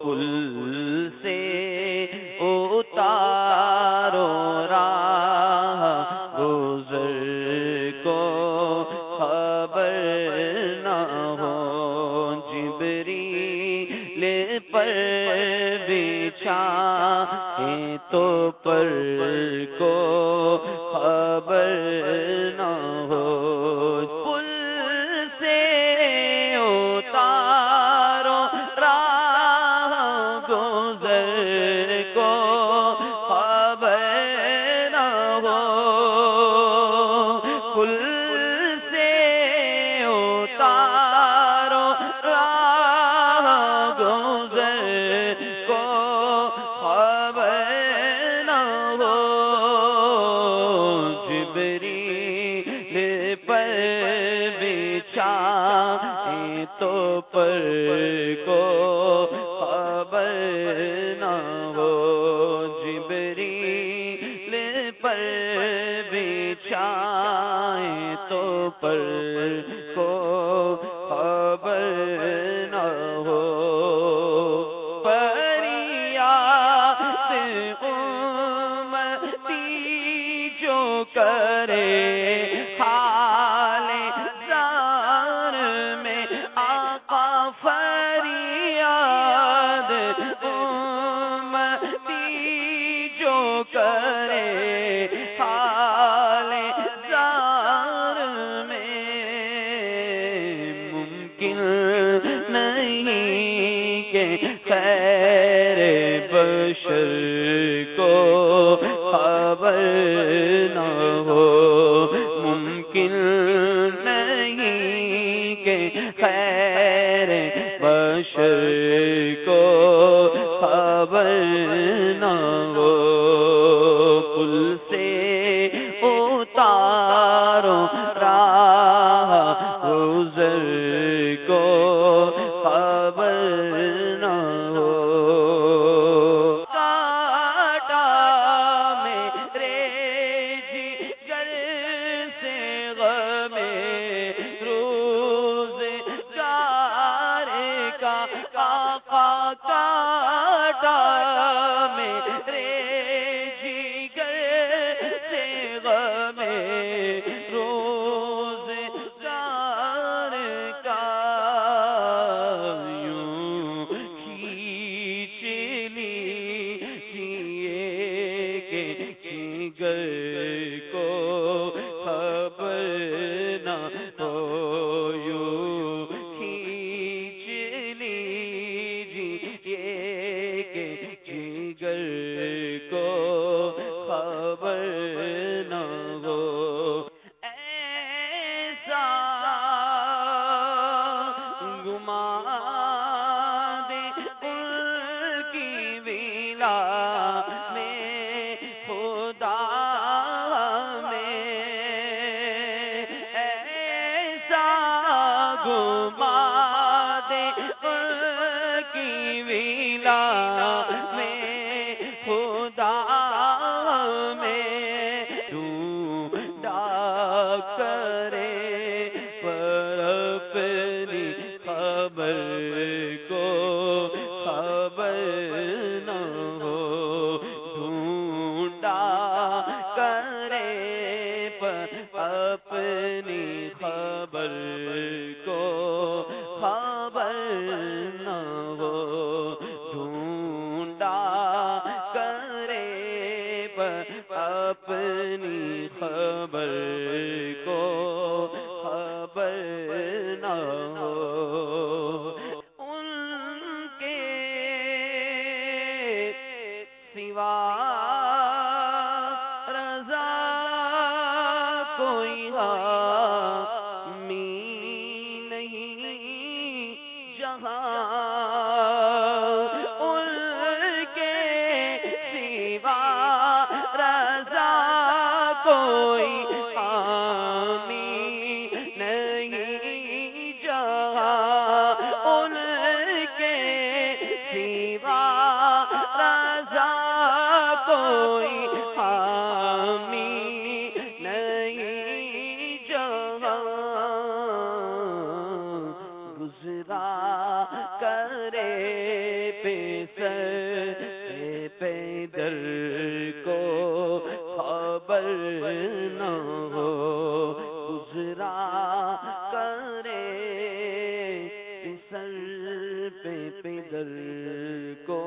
پل سے اتارو راہ گزر کو خبر نہ ہو جبری لے پر بچھا تو پر گزر کو خبر نہ ہو۔ پل سے اتارو راہ گزر کو خبر نہ ہو۔ جبری پر کو خبر نہ ہو۔ فریاد امتی جو کرے۔ نہیں خیر بشر کو خبر نہ ہو۔ ممکن نہیں کہ خیر بشر کو خبر نہ ہو۔ جگر کو خبر نہ ہو۔ ایسا گما دے ان کی ویلا میں خدا میں۔ ایسا گما دے ان کی ویلا میں خبر کو خبر نہ ہو، ڈھونڈا کرے پر اپنی خبر کو خبر نہ ہو، ڈھونڈا کرے پر اپنی خبر کو کوئی حامی نہیں جہاں ان کے سوا رضا کوئی حامی نہیں جہاں ان کے سوا رضا کوئی در کو خبر نہ ہو گزرا کرے سر پہ پیدر کو